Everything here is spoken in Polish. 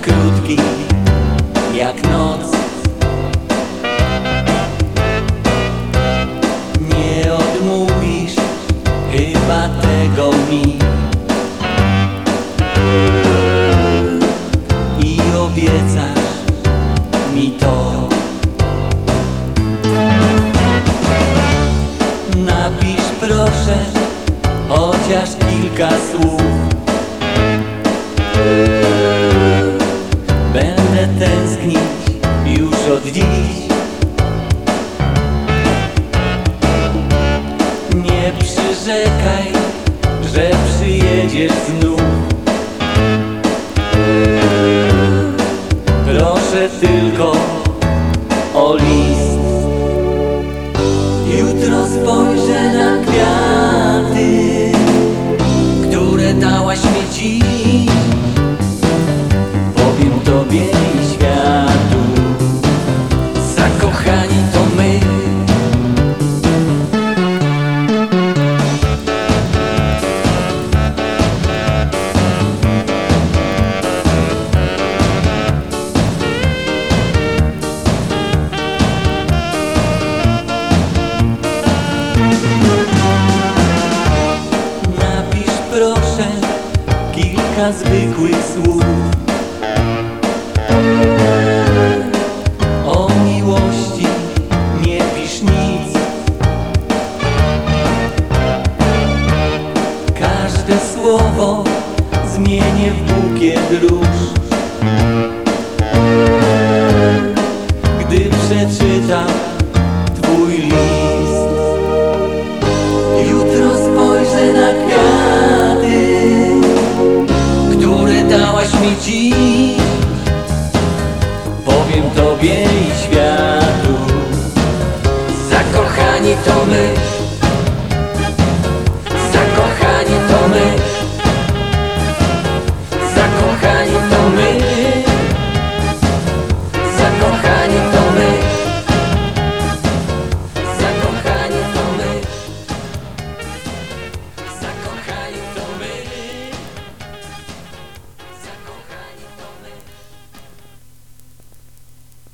krótki jak noc. Nie odmówisz chyba tego mi. I obiecasz mi to. Napisz proszę chociaż kilka słów. Proszę tylko o list. Jutro spojrzę na kwiaty Które dałaś mi dziś kilka zwykłych słów O miłości nie pisz nic. Każde słowo zmienię w bukiet róż. Gdy przeczytam Twój list Jutro mi dziś. Powiem tobie i światu, zakochani to my.